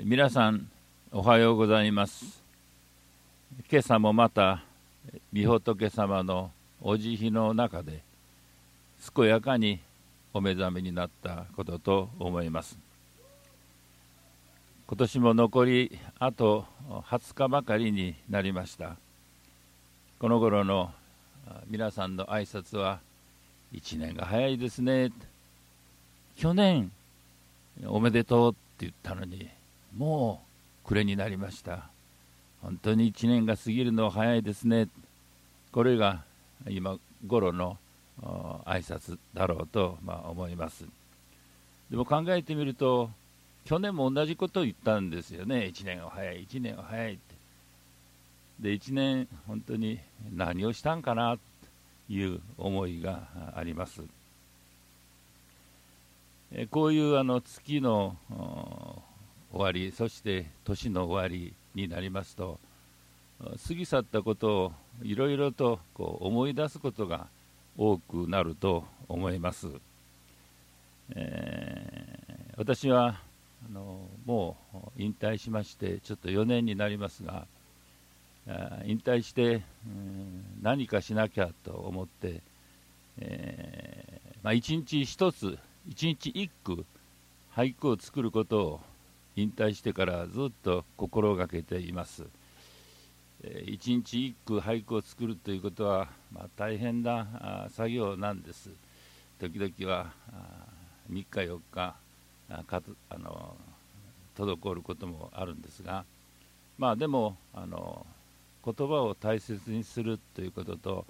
皆さんおはようございます。今朝もまた御仏様のお慈悲の中で健やかにお目覚めになったことと思います。今年も残りあと20日ばかりになりました。この頃の皆さんの挨拶は1年が早いですね。去年おめでとうって言ったのにもう暮れになりました。本当に1年が過ぎるの早いですね。これが今頃の挨拶だろうと、思います。でも考えてみると去年も同じことを言ったんですよね。1年は早い1年は早いって。で1年本当に何をしたんかなという思いがあります。こういうあの月の終わりそして年の終わりになりますと過ぎ去ったことをいろいろとこう思い出すことが多くなると思います、えー、私はあのもう引退しましてちょっと4年になりますが引退して、うん、何かしなきゃと思って、えーまあ、一日一つ一日一句俳句を作ることを引退してからずっと心がけています。一日一句俳句を作るということは、まあ、大変な作業なんです。時々は3日4日かあの滞ることもあるんですが、まあ、でもあの言葉を大切にするということと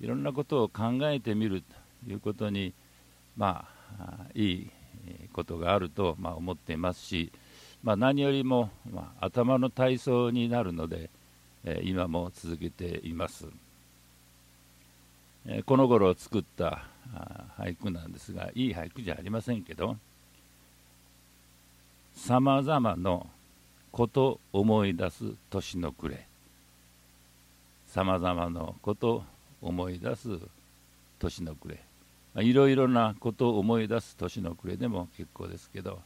いろんなことを考えてみるということに、まあ、いいことがあると、まあ、思っていますし、まあ、何よりも、まあ、頭の体操になるので、えー、今も続けています、えー、この頃作った俳句なんですがいい俳句じゃありませんけどさまざまのこと思い出す年の暮れさまざまなこと思い出す年の暮れいろいろなことを思い出す年の暮れでも結構ですけど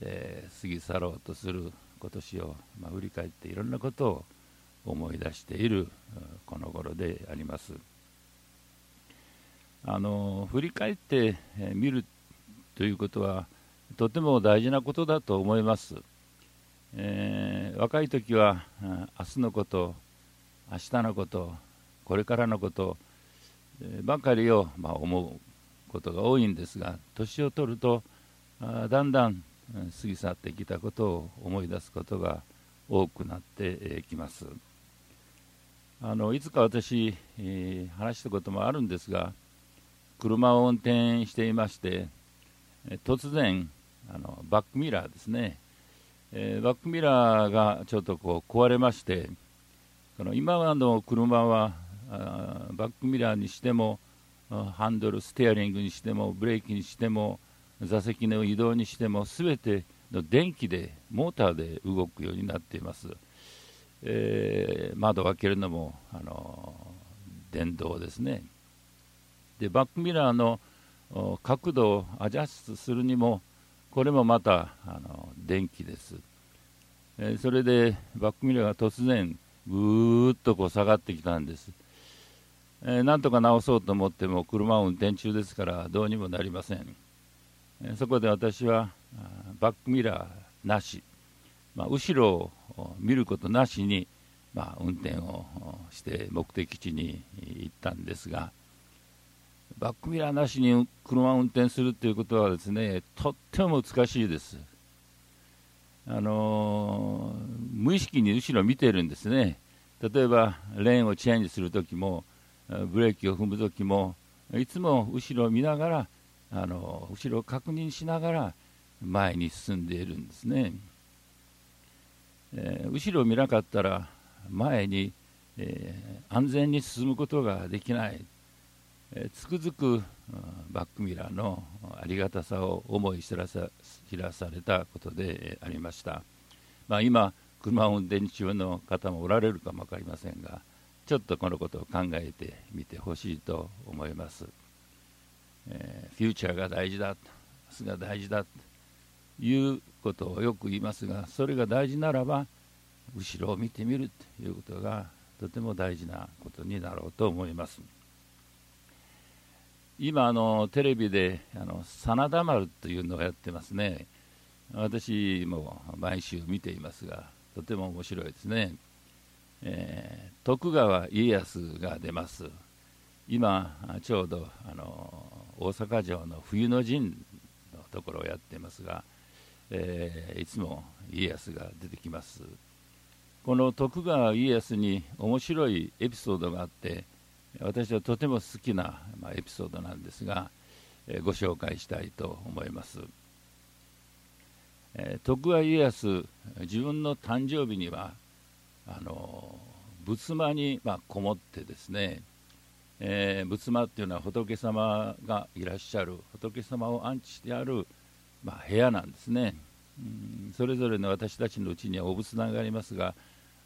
えー、過ぎ去ろうとする今年を、まあ、振り返っていろんなことを思い出しているこの頃であります。あの振り返ってみるということはとても大事なことだと思います、えー、若い時は明日のこと明日のことこれからのことばかりを、まあ、思うことが多いんですが年を取るとだんだん過ぎ去ってきたことを思い出すことが多くなってきます。あのいつか私、えー、話したこともあるんですが車を運転していまして突然あのバックミラーですね、えー、バックミラーがちょっとこう壊れましてこの今の車はバックミラーにしてもハンドルステアリングにしてもブレーキにしても座席の移動にしても全ての電気でモーターで動くようになっています、えー、窓を開けるのもあの電動ですね。でバックミラーの角度をアジャストするにもこれもまたあの電気です、えー、それでバックミラーが突然ぐーっとこう下がってきたんです、えー、なんとか直そうと思っても車を運転中ですからどうにもなりません。そこで私はバックミラーなし、まあ、後ろを見ることなしに、まあ、運転をして目的地に行ったんですがバックミラーなしに車を運転するということはですねとっても難しいです。あの無意識に後ろを見てるんですね例えばレーンをチェンジするときもブレーキを踏むときもいつも後ろを見ながらあの後ろを確認しながら前に進んでいるんですね、えー、後ろを見なかったら前に、えー、安全に進むことができない、えー、つくづくバックミラーのありがたさを思い知らされたことでありました、まあ、今車を運転中の方もおられるかも分かりませんがちょっとこのことを考えてみてほしいと思います。えー、フューチャーが大事だ明日が大事だということをよく言いますがそれが大事ならば後ろを見てみるということがとても大事なことになろうと思います。今あのテレビで「あの真田丸」というのをやってますね。私も毎週見ていますがとても面白いですね、えー、徳川家康が出ます。今ちょうどあの大阪城の冬の陣のところをやってますが、えー、いつも家康が出てきます。この徳川家康に面白いエピソードがあって私はとても好きな、まあ、エピソードなんですが、えー、ご紹介したいと思います、えー、徳川家康自分の誕生日にはあの仏間に、まあ、こもってですねえー、仏間っていうのは仏様がいらっしゃる仏様を安置してある、まあ、部屋なんですね、うん、それぞれの私たちのうちにはお仏壇がありますが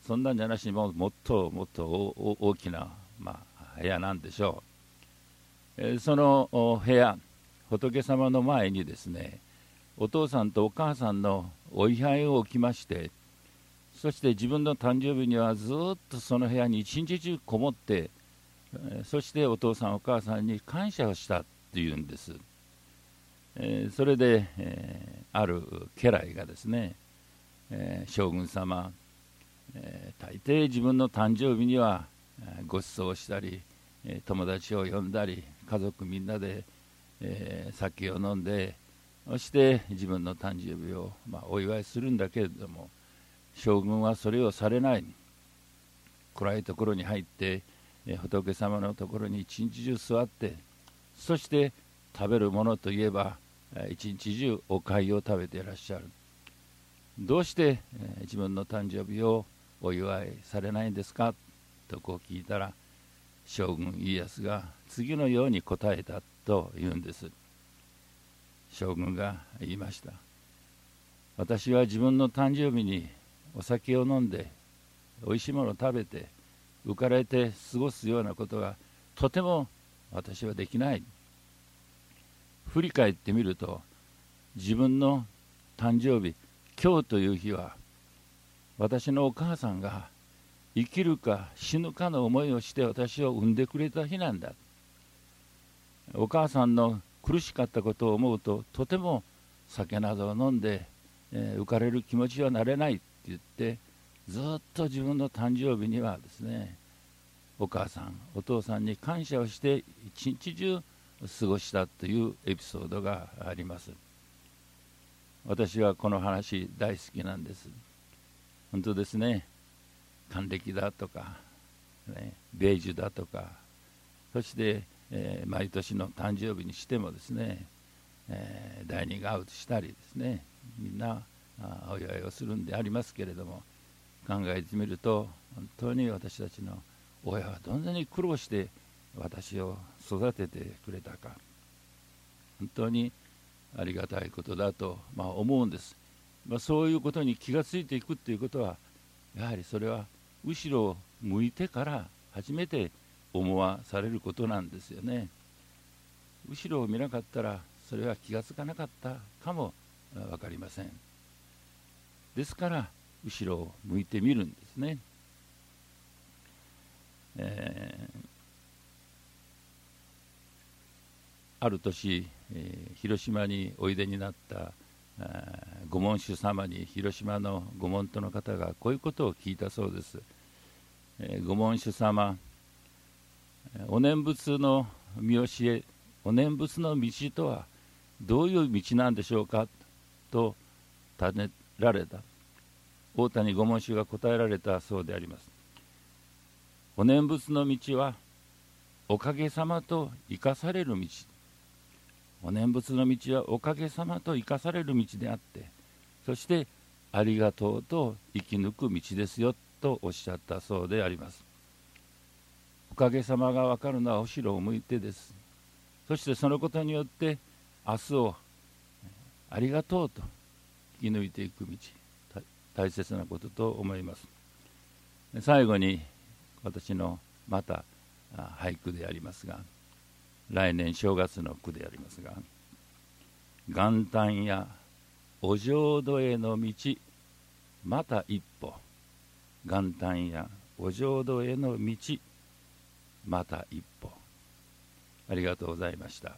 そんなんじゃなしにももっともっと大きな、まあ、部屋なんでしょう、えー、その部屋仏様の前にですねお父さんとお母さんのお位牌を置きましてそして自分の誕生日にはずっとその部屋に一日中こもってそしてお父さんお母さんに感謝をしたっていうんです、えそれで、えある家来がですね、え将軍様、え大抵自分の誕生日にはご馳走したり友達を呼んだり家族みんなで、え酒を飲んでそして自分の誕生日を、ま、お祝いするんだけれども将軍はそれをされない。暗いところに入って仏様のところに一日中座ってそして食べるものといえば一日中お粥を食べていらっしゃる。どうして自分の誕生日をお祝いされないんですか？とこう聞いたら将軍家康が次のように答えたと言うんです。将軍が言いました。私は自分の誕生日にお酒を飲んでおいしいものを食べて浮かれて過ごすようなことがとても私はできない。振り返ってみると自分の誕生日今日という日は私のお母さんが生きるか死ぬかの思いをして私を産んでくれた日なんだ。お母さんの苦しかったことを思うととても酒などを飲んで、えー、浮かれる気持ちはなれないって言ってずっと自分の誕生日にはですねお母さんお父さんに感謝をして一日中過ごしたというエピソードがあります。私はこの話大好きなんです。本当ですね。還暦だとか、ね、米寿だとかそして、えー、毎年の誕生日にしてもですね、えー、ダイニングアウトしたりですねみんなお祝いをするんでありますけれども考えてみると本当に私たちの親はどんなに苦労して私を育ててくれたか。本当にありがたいことだと、まあ、思うんです、まあ、そういうことに気がついていくということはやはりそれは後ろを向いてから初めて思わされることなんですよね。後ろを見なかったらそれは気がつかなかったかも分かりません。ですから後ろを向いてみるんですね。えー、ある年、えー、広島においでになった御門主様に広島の御門徒の方がこういうことを聞いたそうです。えー、御門主様お念仏の見教えお念仏の道とはどういう道なんでしょうかと尋ねられた大谷御門主が答えられたそうであります。お念仏の道はおかげさまと生かされる道。お念仏の道はおかげさまと生かされる道であってそしてありがとうと生き抜く道ですよとおっしゃったそうであります。おかげさまが分かるのは後ろを向いてです。そしてそのことによって明日をありがとうと生き抜いていく道。大切なことと思います。最後に私のまた俳句でありますが来年正月の句でありますが元旦やお浄土への道また一歩。元旦やお浄土への道また一歩。ありがとうございました。